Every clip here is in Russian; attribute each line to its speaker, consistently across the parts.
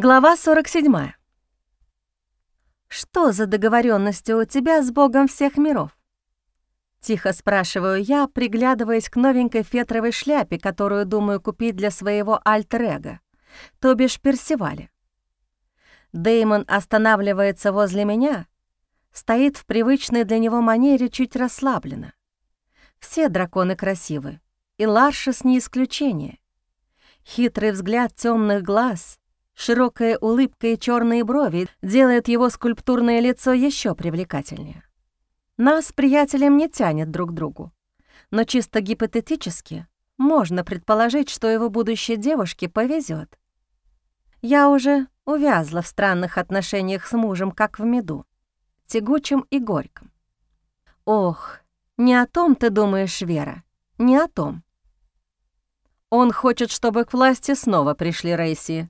Speaker 1: Глава 47. «Что за договоренности у тебя с Богом всех миров?» Тихо спрашиваю я, приглядываясь к новенькой фетровой шляпе, которую думаю купить для своего альтер-эго, то бишь Персиваля. Деймон останавливается возле меня, стоит в привычной для него манере чуть расслабленно. Все драконы красивы, и Ларшес не исключение. Хитрый взгляд темных глаз — Широкая улыбка и черные брови делают его скульптурное лицо еще привлекательнее. Нас с приятелем не тянет друг к другу, но чисто гипотетически можно предположить, что его будущей девушке повезет. Я уже увязла в странных отношениях с мужем, как в меду, тягучем и горьком. Ох, не о том ты думаешь, Вера, не о том. Он хочет, чтобы к власти снова пришли Рейси,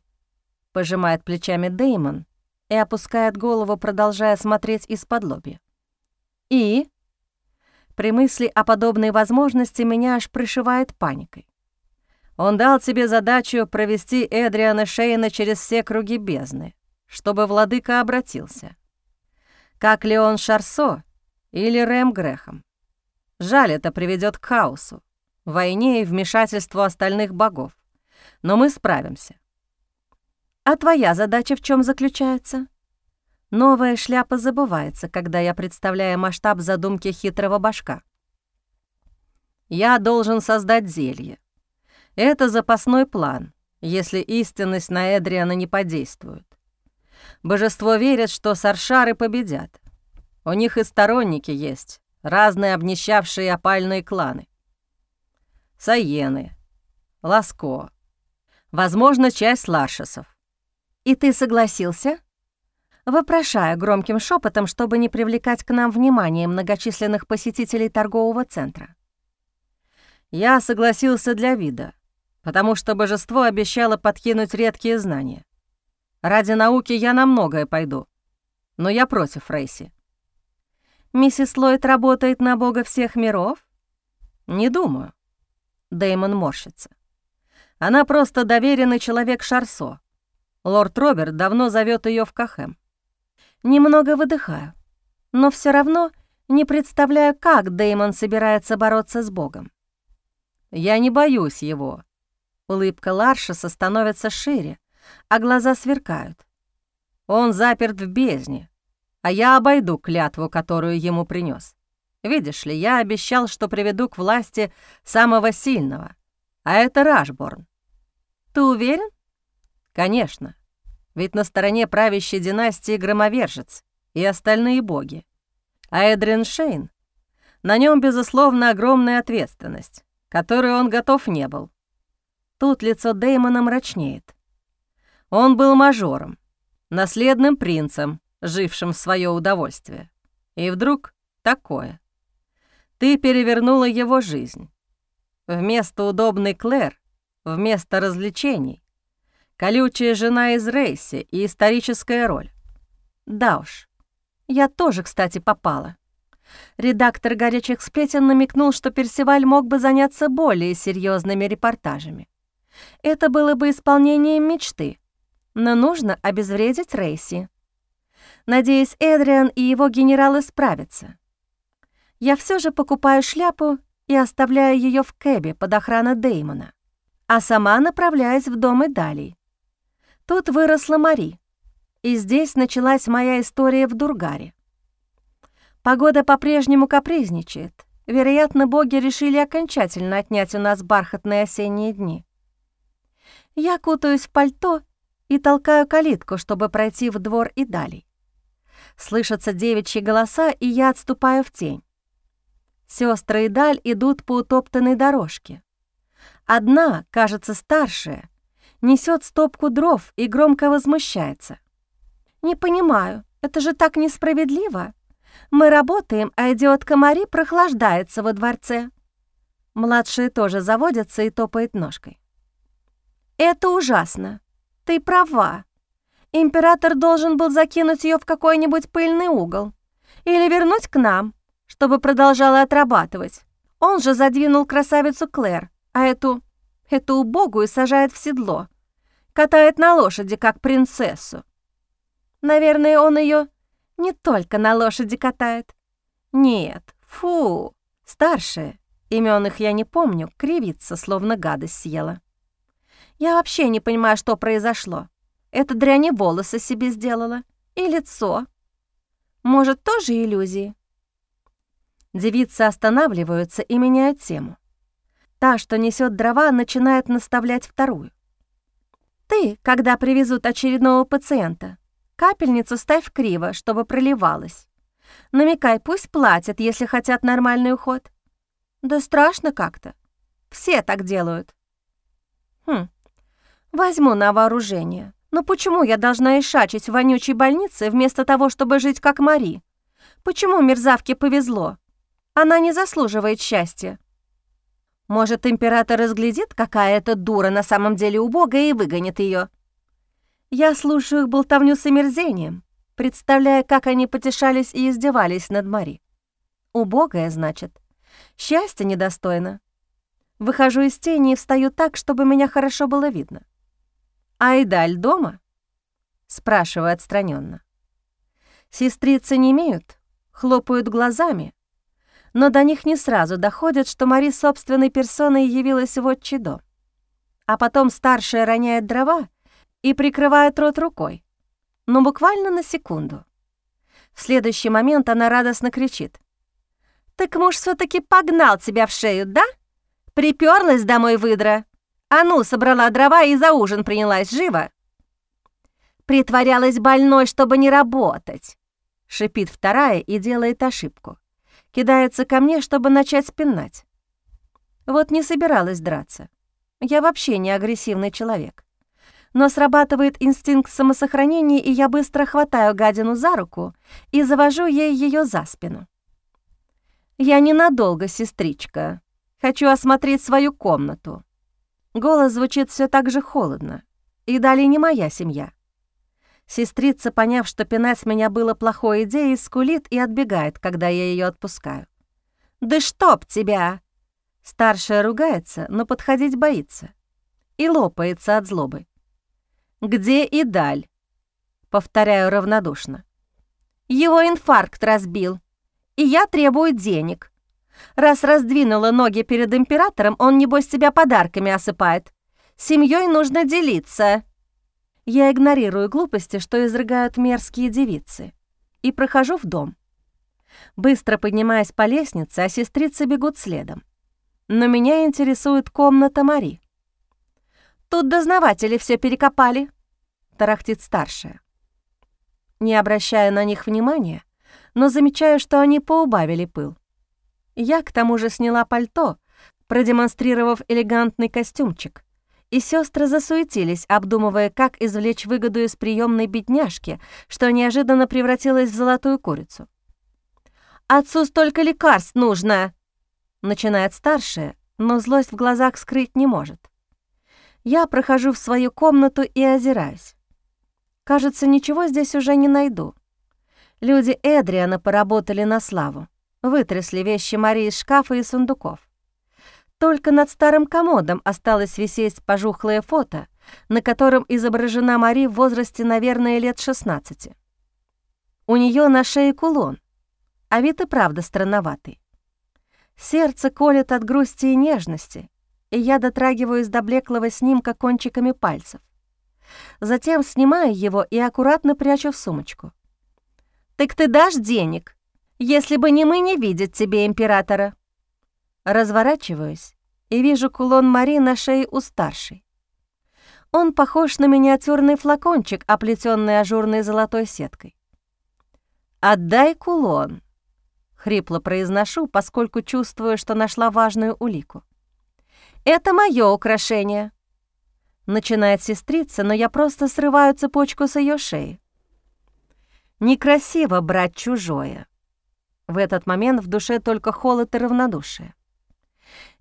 Speaker 1: пожимает плечами Деймон и опускает голову, продолжая смотреть из-под лоби. И при мысли о подобной возможности меня аж пришивает паникой. Он дал тебе задачу провести Эдриана Шейна через все круги бездны, чтобы владыка обратился. Как Леон Шарсо или Рэм Грехом. Жаль, это приведет к хаосу, войне и вмешательству остальных богов. Но мы справимся. А твоя задача в чем заключается? Новая шляпа забывается, когда я представляю масштаб задумки хитрого башка. Я должен создать зелье. Это запасной план, если истинность на Эдриана не подействует. Божество верит, что саршары победят. У них и сторонники есть, разные обнищавшие опальные кланы. Саены, Ласко, возможно, часть ларшесов. «И ты согласился?» Вопрошая громким шепотом, чтобы не привлекать к нам внимание многочисленных посетителей торгового центра. «Я согласился для вида, потому что божество обещало подкинуть редкие знания. Ради науки я на многое пойду, но я против Рейси». «Миссис Ллойд работает на бога всех миров?» «Не думаю». Дэймон морщится. «Она просто доверенный человек Шарсо, Лорд Роберт давно зовет ее в Кахэм. Немного выдыхаю, но все равно не представляю, как Деймон собирается бороться с Богом. Я не боюсь его. Улыбка Ларшеса становится шире, а глаза сверкают. Он заперт в бездне, а я обойду клятву, которую ему принес. Видишь ли, я обещал, что приведу к власти самого сильного, а это Рашборн. Ты уверен? Конечно, ведь на стороне правящей династии громовержец и остальные боги. А Эдрин Шейн, на нем безусловно, огромная ответственность, которую он готов не был. Тут лицо Дэймона мрачнеет. Он был мажором, наследным принцем, жившим в свое удовольствие. И вдруг такое. Ты перевернула его жизнь. Вместо удобной Клэр, вместо развлечений, Колючая жена из Рейси и историческая роль. Да уж, я тоже, кстати, попала. Редактор «Горячих сплетен» намекнул, что Персиваль мог бы заняться более серьезными репортажами. Это было бы исполнением мечты, но нужно обезвредить Рейси. Надеюсь, Эдриан и его генералы справятся. Я все же покупаю шляпу и оставляю ее в кэбе под охраной Деймона, а сама направляюсь в дом Идалий. Тут выросла Мари, и здесь началась моя история в Дургаре. Погода по-прежнему капризничает. Вероятно, боги решили окончательно отнять у нас бархатные осенние дни. Я кутаюсь в пальто и толкаю калитку, чтобы пройти в двор и далее. Слышатся девичьи голоса, и я отступаю в тень. Сестры и Даль идут по утоптанной дорожке. Одна, кажется, старшая, несет стопку дров и громко возмущается. «Не понимаю, это же так несправедливо. Мы работаем, а идиотка Мари прохлаждается во дворце». Младшие тоже заводятся и топает ножкой. «Это ужасно. Ты права. Император должен был закинуть ее в какой-нибудь пыльный угол или вернуть к нам, чтобы продолжала отрабатывать. Он же задвинул красавицу Клэр, а эту эту убогую сажает в седло. Катает на лошади, как принцессу. Наверное, он ее не только на лошади катает. Нет, фу, старшая, имен их я не помню, кривится, словно гадость съела. Я вообще не понимаю, что произошло. Эта дрянь волосы себе сделала. И лицо. Может, тоже иллюзии? Девицы останавливаются и меняют тему. Та, что несет дрова, начинает наставлять вторую. «Ты, когда привезут очередного пациента, капельницу ставь криво, чтобы проливалась. Намекай, пусть платят, если хотят нормальный уход. Да страшно как-то. Все так делают. Хм, возьму на вооружение. Но почему я должна ишачить в вонючей больнице вместо того, чтобы жить как Мари? Почему мерзавке повезло? Она не заслуживает счастья. Может, император разглядит, какая эта дура на самом деле убогая и выгонит ее. Я слушаю их болтовню с омерзением, представляя, как они потешались и издевались над Мари. Убогая, значит. Счастье недостойно. Выхожу из тени и встаю так, чтобы меня хорошо было видно. «Айдаль дома?» — спрашиваю отстраненно. Сестрицы не имеют, хлопают глазами, но до них не сразу доходит, что Мари собственной персоной явилась в отчий дом. А потом старшая роняет дрова и прикрывает рот рукой, но буквально на секунду. В следующий момент она радостно кричит. «Так муж все таки погнал тебя в шею, да? Приперлась домой выдра!» А ну, собрала дрова и за ужин принялась живо. Притворялась больной, чтобы не работать. Шипит вторая и делает ошибку. Кидается ко мне, чтобы начать спинать. Вот не собиралась драться. Я вообще не агрессивный человек. Но срабатывает инстинкт самосохранения, и я быстро хватаю гадину за руку и завожу ей ее за спину. «Я ненадолго, сестричка. Хочу осмотреть свою комнату. Голос звучит все так же холодно. И далее не моя семья. Сестрица, поняв, что пинать меня было плохой идеей, скулит и отбегает, когда я ее отпускаю. «Да чтоб тебя!» Старшая ругается, но подходить боится. И лопается от злобы. «Где Идаль?» Повторяю равнодушно. «Его инфаркт разбил, и я требую денег. Раз раздвинула ноги перед императором, он, небось, тебя подарками осыпает. Семьей нужно делиться. Я игнорирую глупости, что изрыгают мерзкие девицы, и прохожу в дом. Быстро поднимаясь по лестнице, а сестрицы бегут следом. Но меня интересует комната Мари. «Тут дознаватели все перекопали», — тарахтит старшая. Не обращая на них внимания, но замечаю, что они поубавили пыл. Я к тому же сняла пальто, продемонстрировав элегантный костюмчик, и сестры засуетились, обдумывая, как извлечь выгоду из приемной бедняжки, что неожиданно превратилась в золотую курицу. «Отцу столько лекарств нужно!» Начинает старшая, но злость в глазах скрыть не может. Я прохожу в свою комнату и озираюсь. Кажется, ничего здесь уже не найду. Люди Эдриана поработали на славу. Вытрясли вещи Марии из шкафа и сундуков. Только над старым комодом осталось висеть пожухлое фото, на котором изображена Мари в возрасте, наверное, лет 16. У нее на шее кулон, а вид и правда странноватый. Сердце колет от грусти и нежности, и я дотрагиваюсь до блеклого снимка кончиками пальцев. Затем снимаю его и аккуратно прячу в сумочку. «Так ты дашь денег?» Если бы не мы, не видит тебе императора». Разворачиваюсь и вижу кулон Мари на шее у старшей. Он похож на миниатюрный флакончик, оплетенный ажурной золотой сеткой. «Отдай кулон», — хрипло произношу, поскольку чувствую, что нашла важную улику. «Это мое украшение», — начинает сестрица, но я просто срываю цепочку с ее шеи. «Некрасиво брать чужое», в этот момент в душе только холод и равнодушие.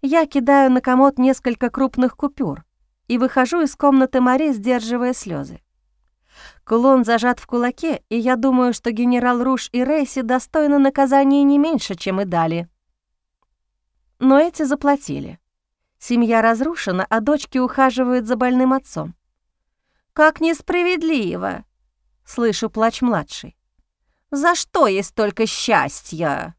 Speaker 1: Я кидаю на комод несколько крупных купюр и выхожу из комнаты Мари, сдерживая слезы. Кулон зажат в кулаке, и я думаю, что генерал Руш и Рейси достойны наказания не меньше, чем и дали. Но эти заплатили. Семья разрушена, а дочки ухаживают за больным отцом. Как несправедливо!» — слышу плач младший. «За что есть только счастье?»